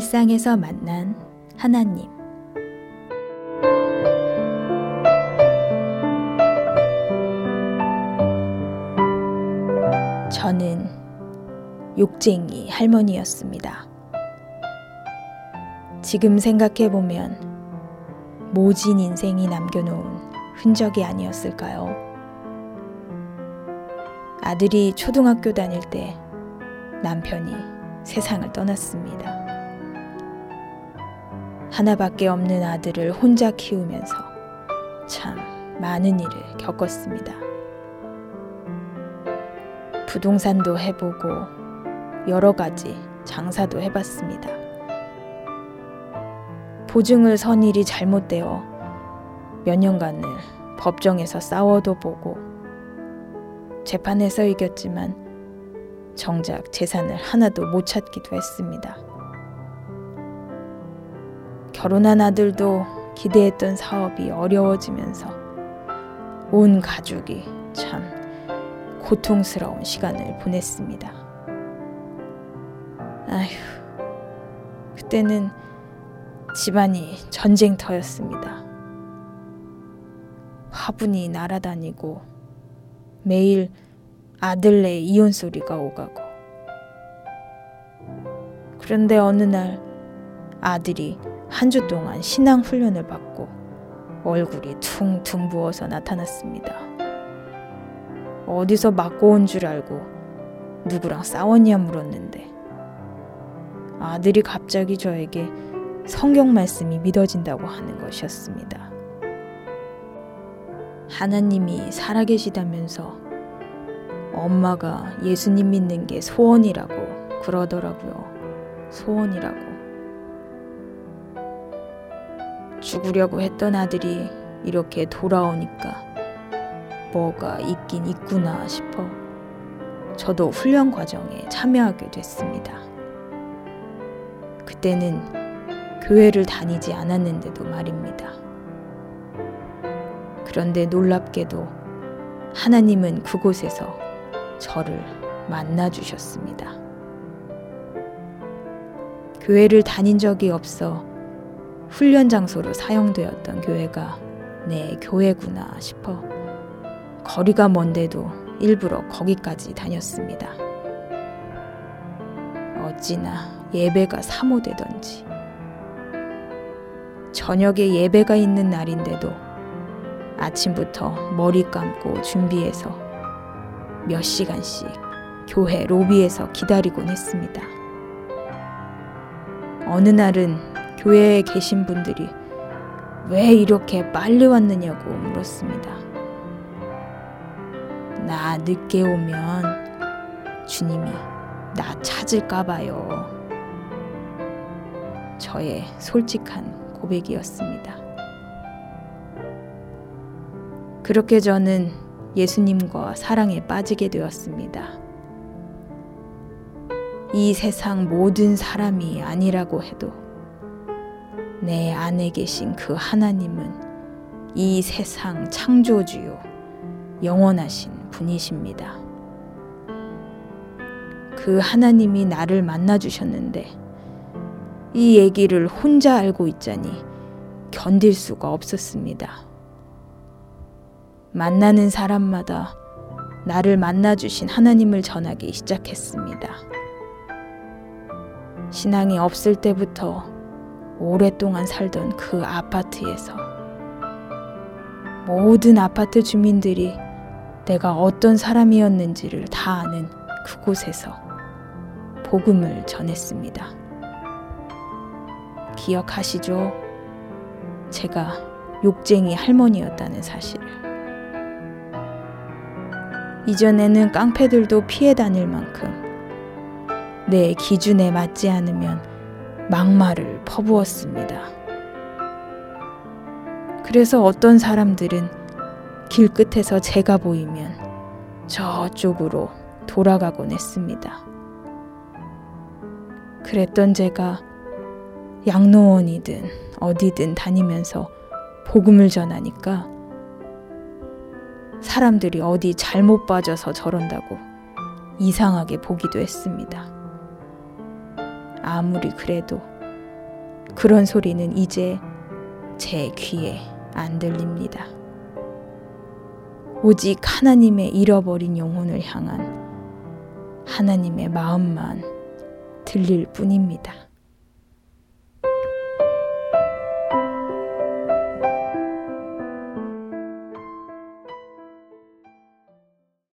일상에서 만난 하나님. 저는 욕쟁이 할머니였습니다. 지금 생각해보면 모진 인생이 남겨놓은 흔적이 아니었을까요? 아들이 초등학교 다닐 때 남편이 세상을 떠났습니다. 하나밖에 없는 아들을 혼자 키우면서 참 많은 일을 겪었습니다. 부동산도 해보고 여러 가지 장사도 해봤습니다. 보증을 선 일이 잘못되어 몇 년간을 법정에서 싸워도 보고 재판에서 이겼지만 정작 재산을 하나도 못 찾기도 했습니다. 결혼한 아들도 기대했던 사업이 어려워지면서 온 가족이 참 고통스러운 시간을 보냈습니다. 아휴, 그때는 집안이 전쟁터였습니다. 화분이 날아다니고 매일 아들네 이혼 소리가 오가고 그런데 어느 날 아들이 한 주 동안 신앙 훈련을 받고 얼굴이 퉁퉁 부어서 나타났습니다. 어디서 맞고 온 줄 알고 누구랑 싸웠냐 물었는데 아들이 갑자기 저에게 성경 말씀이 믿어진다고 하는 것이었습니다. 하나님이 살아계시다면서 엄마가 예수님 믿는 게 소원이라고 그러더라고요. 소원이라고. 죽으려고 했던 아들이 이렇게 돌아오니까 뭐가 있긴 있구나 싶어 저도 훈련 과정에 참여하게 됐습니다. 그때는 교회를 다니지 않았는데도 말입니다. 그런데 놀랍게도 하나님은 그곳에서 저를 만나주셨습니다. 교회를 다닌 적이 없어 훈련 장소로 사용되었던 교회가 내 교회구나 싶어 거리가 먼데도 일부러 거기까지 다녔습니다. 어찌나 예배가 사모되던지. 저녁에 예배가 있는 날인데도 아침부터 머리 감고 준비해서 몇 시간씩 교회 로비에서 기다리곤 했습니다. 어느 날은 교회에 계신 분들이 왜 이렇게 빨리 왔느냐고 물었습니다. 나 늦게 오면 주님이 나 찾을까봐요. 저의 솔직한 고백이었습니다. 그렇게 저는 예수님과 사랑에 빠지게 되었습니다. 이 세상 모든 사람이 아니라고 해도 내 안에 계신 그 하나님은 이 세상 창조주요 영원하신 분이십니다. 그 하나님이 나를 만나 주셨는데 이 얘기를 혼자 알고 있자니 견딜 수가 없었습니다. 만나는 사람마다 나를 만나 주신 하나님을 전하기 시작했습니다. 신앙이 없을 때부터 오랫동안 살던 그 아파트에서 모든 아파트 주민들이 내가 어떤 사람이었는지를 다 아는 그곳에서 복음을 전했습니다. 기억하시죠? 제가 욕쟁이 할머니였다는 사실을. 이전에는 깡패들도 피해 다닐 만큼 내 기준에 맞지 않으면 막말을 퍼부었습니다. 그래서 어떤 사람들은 길 끝에서 제가 보이면 저쪽으로 돌아가곤 했습니다. 그랬던 제가 양로원이든 어디든 다니면서 복음을 전하니까 사람들이 어디 잘못 빠져서 저런다고 이상하게 보기도 했습니다. 아무리 그래도 그런 소리는 이제 제 귀에 안 들립니다. 오직 하나님의 잃어버린 영혼을 향한 하나님의 마음만 들릴 뿐입니다.